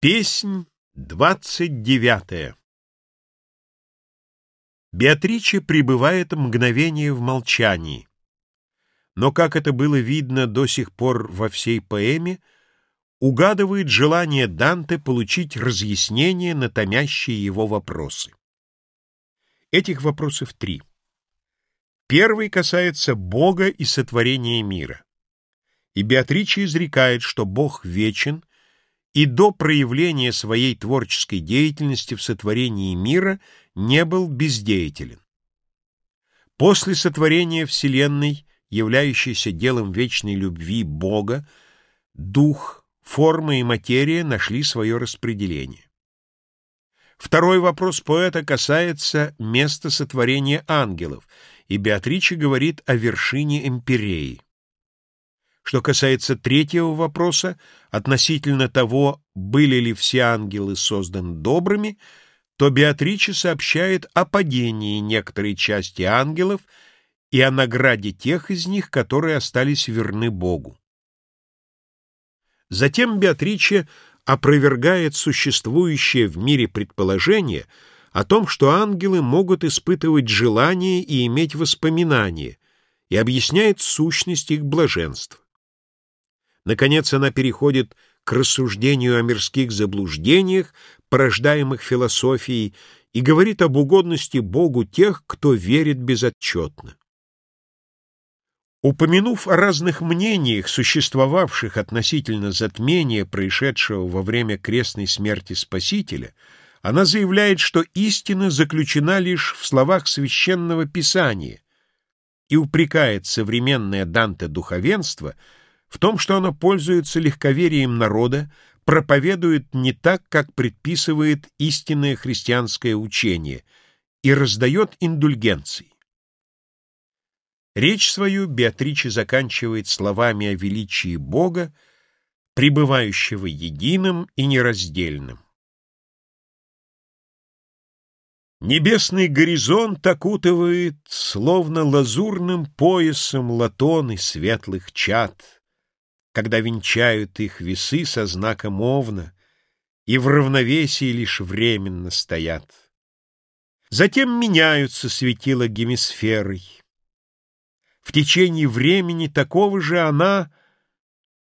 Песнь двадцать девятая Беатриче пребывает мгновение в молчании, но, как это было видно до сих пор во всей поэме, угадывает желание Данте получить разъяснение на томящие его вопросы. Этих вопросов три. Первый касается Бога и сотворения мира. И Беатриче изрекает, что Бог вечен, и до проявления своей творческой деятельности в сотворении мира не был бездеятелен. После сотворения Вселенной, являющейся делом вечной любви Бога, дух, форма и материя нашли свое распределение. Второй вопрос поэта касается места сотворения ангелов, и Беатриче говорит о вершине Эмпиреи. Что касается третьего вопроса, относительно того, были ли все ангелы созданы добрыми, то Беатриче сообщает о падении некоторой части ангелов и о награде тех из них, которые остались верны Богу. Затем Беатриче опровергает существующее в мире предположение о том, что ангелы могут испытывать желания и иметь воспоминания, и объясняет сущность их блаженства. Наконец она переходит к рассуждению о мирских заблуждениях, порождаемых философией, и говорит об угодности Богу тех, кто верит безотчетно. Упомянув о разных мнениях, существовавших относительно затмения, происшедшего во время крестной смерти Спасителя, она заявляет, что истина заключена лишь в словах Священного Писания и упрекает современное Данте духовенство — в том, что оно пользуется легковерием народа, проповедует не так, как предписывает истинное христианское учение, и раздает индульгенции. Речь свою Беатриче заканчивает словами о величии Бога, пребывающего единым и нераздельным. Небесный горизонт окутывает, словно лазурным поясом латоны светлых чад — когда венчают их весы со знаком овна и в равновесии лишь временно стоят. Затем меняются светила гемисферой. В течение времени такого же она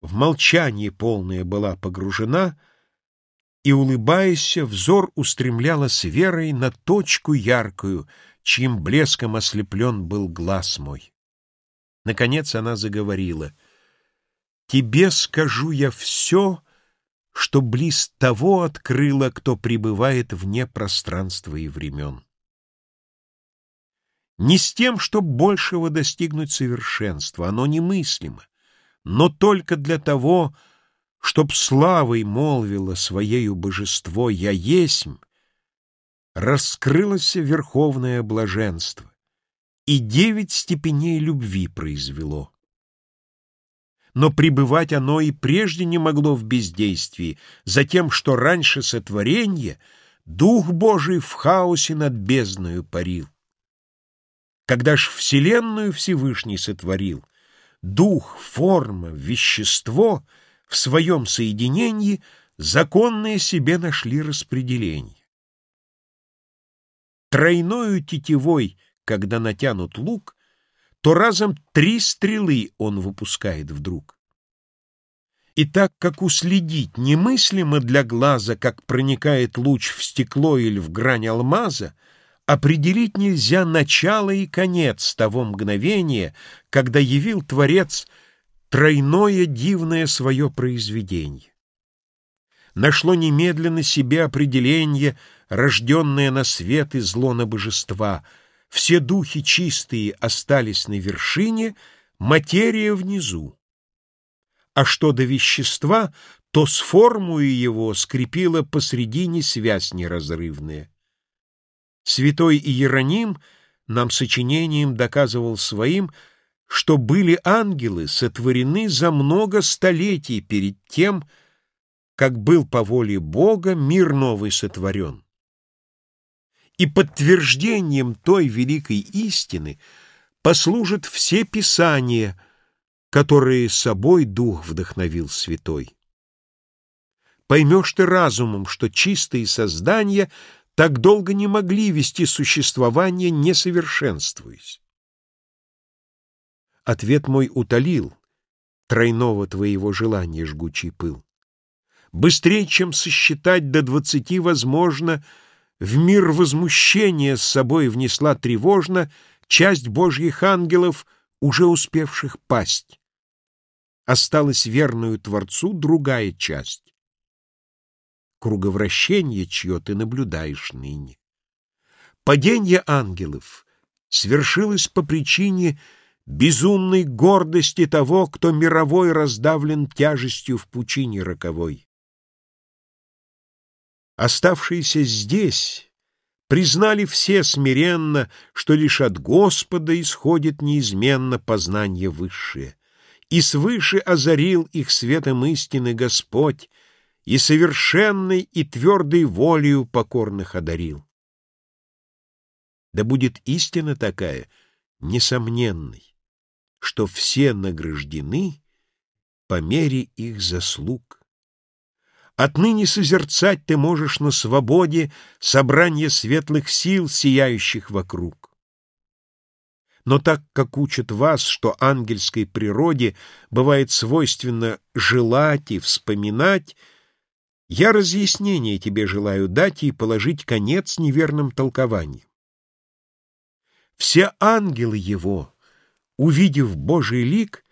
в молчании полное была погружена и, улыбаясь, взор устремляла с верой на точку яркую, чьим блеском ослеплен был глаз мой. Наконец она заговорила — Тебе скажу я все, что близ того открыла, кто пребывает вне пространства и времен. Не с тем, чтобы большего достигнуть совершенства, оно немыслимо, но только для того, чтоб славой молвило своею божество «Я есмь», раскрылось верховное блаженство, и девять степеней любви произвело но пребывать оно и прежде не могло в бездействии, за тем, что раньше сотворенье Дух Божий в хаосе над бездною парил. Когда ж Вселенную Всевышний сотворил, Дух, форма, вещество в своем соединении законные себе нашли распределение. Тройною тетивой, когда натянут лук, то разом три стрелы он выпускает вдруг. И так как уследить немыслимо для глаза, как проникает луч в стекло или в грань алмаза, определить нельзя начало и конец того мгновения, когда явил Творец тройное дивное свое произведение. Нашло немедленно себе определение, рожденное на свет и зло на божества — все духи чистые остались на вершине, материя внизу. А что до вещества, то с формою его скрепила посредине связь неразрывная. Святой Иероним нам сочинением доказывал своим, что были ангелы сотворены за много столетий перед тем, как был по воле Бога мир новый сотворен и подтверждением той великой истины послужат все писания, которые собой Дух вдохновил Святой. поймешь ты разумом, что чистые создания так долго не могли вести существование, не совершенствуясь. Ответ мой утолил тройного твоего желания жгучий пыл. Быстрее, чем сосчитать до двадцати, возможно, в мир возмущения с собой внесла тревожно часть божьих ангелов, уже успевших пасть. Осталась верную Творцу другая часть. Круговращение, чье ты наблюдаешь ныне. Падение ангелов свершилось по причине безумной гордости того, кто мировой раздавлен тяжестью в пучине роковой. Оставшиеся здесь признали все смиренно, что лишь от Господа исходит неизменно познание высшее, и свыше озарил их светом истины Господь, и совершенной и твердой волею покорных одарил. Да будет истина такая, несомненной, что все награждены по мере их заслуг. Отныне созерцать ты можешь на свободе собрание светлых сил, сияющих вокруг. Но так как учат вас, что ангельской природе бывает свойственно желать и вспоминать, я разъяснение тебе желаю дать и положить конец неверным толкованиям. Все ангелы его, увидев Божий лик,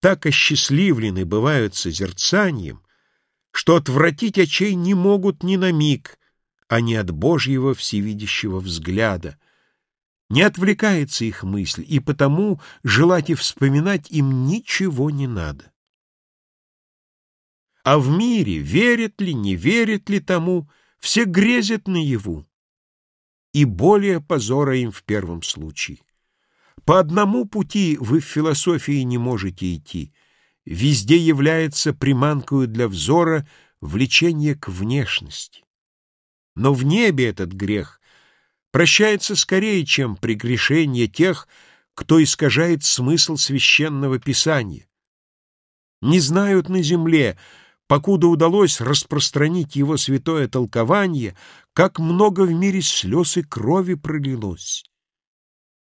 так осчастливлены бывают созерцанием, что отвратить очей не могут ни на миг, а не от Божьего всевидящего взгляда. Не отвлекается их мысль, и потому желать и вспоминать им ничего не надо. А в мире, верят ли, не верят ли тому, все грезят наяву. И более позора им в первом случае. По одному пути вы в философии не можете идти — везде является приманкою для взора влечение к внешности. Но в небе этот грех прощается скорее, чем прегрешение тех, кто искажает смысл священного писания. Не знают на земле, покуда удалось распространить его святое толкование, как много в мире слез и крови пролилось.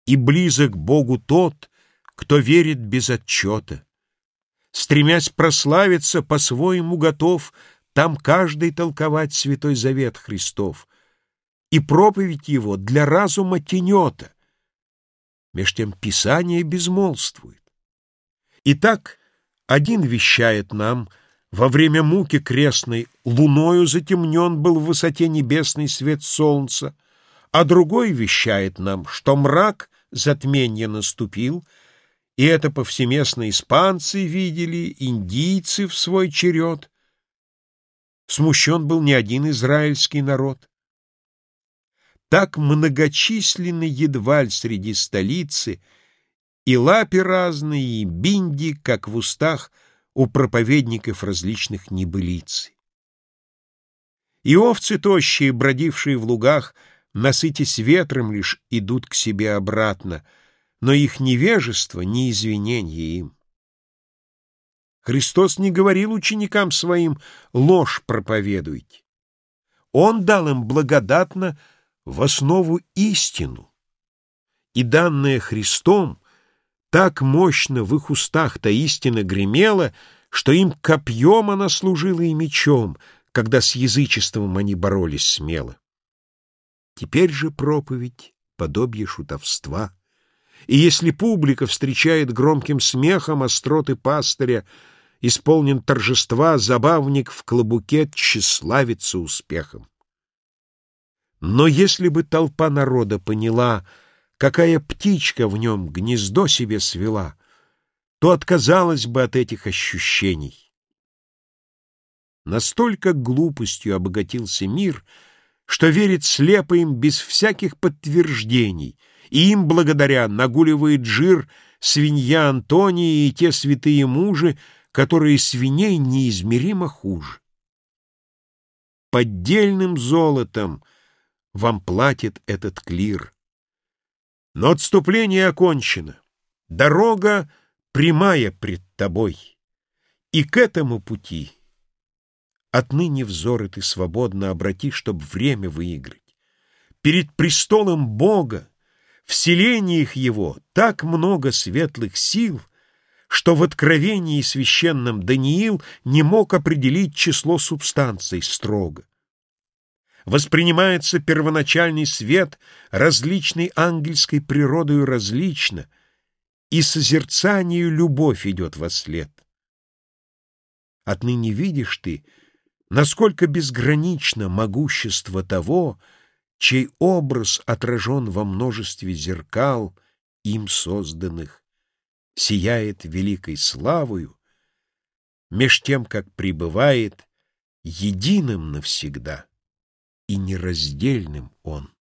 И близок Богу тот, кто верит без отчета стремясь прославиться, по-своему готов там каждый толковать святой завет Христов, и проповедь его для разума тенета. Меж тем Писание безмолвствует. Итак, один вещает нам, во время муки крестной луною затемнен был в высоте небесный свет солнца, а другой вещает нам, что мрак затмение наступил — и это повсеместно испанцы видели, индийцы в свой черед. Смущен был не один израильский народ. Так многочисленны едваль среди столицы, и лапи разные, и бинди, как в устах у проповедников различных небылиц. И овцы тощие, бродившие в лугах, насытясь ветром лишь, идут к себе обратно — но их невежество не извинение им. Христос не говорил ученикам своим «ложь проповедуйте». Он дал им благодатно в основу истину. И данная Христом так мощно в их устах та истина гремела, что им копьем она служила и мечом, когда с язычеством они боролись смело. Теперь же проповедь — подобие шутовства — и если публика встречает громким смехом остроты пастыря, исполнен торжества, забавник в клобуке тщеславится успехом. Но если бы толпа народа поняла, какая птичка в нем гнездо себе свела, то отказалась бы от этих ощущений. Настолько глупостью обогатился мир, что верит слепо им без всяких подтверждений — и им благодаря нагуливает жир свинья Антония и те святые мужи, которые свиней неизмеримо хуже. Поддельным золотом вам платит этот клир. Но отступление окончено. Дорога прямая пред тобой. И к этому пути Отныне взоры ты свободно обрати, чтоб время выиграть. Перед престолом Бога, в селениях Его, так много светлых сил, что в откровении священном Даниил не мог определить число субстанций строго. Воспринимается первоначальный свет различной ангельской природою различно, и созерцанию любовь идет во след. Отныне видишь ты, насколько безгранично могущество того, чей образ отражен во множестве зеркал, им созданных, сияет великой славою, меж тем, как пребывает единым навсегда и нераздельным он.